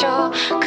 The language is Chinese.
就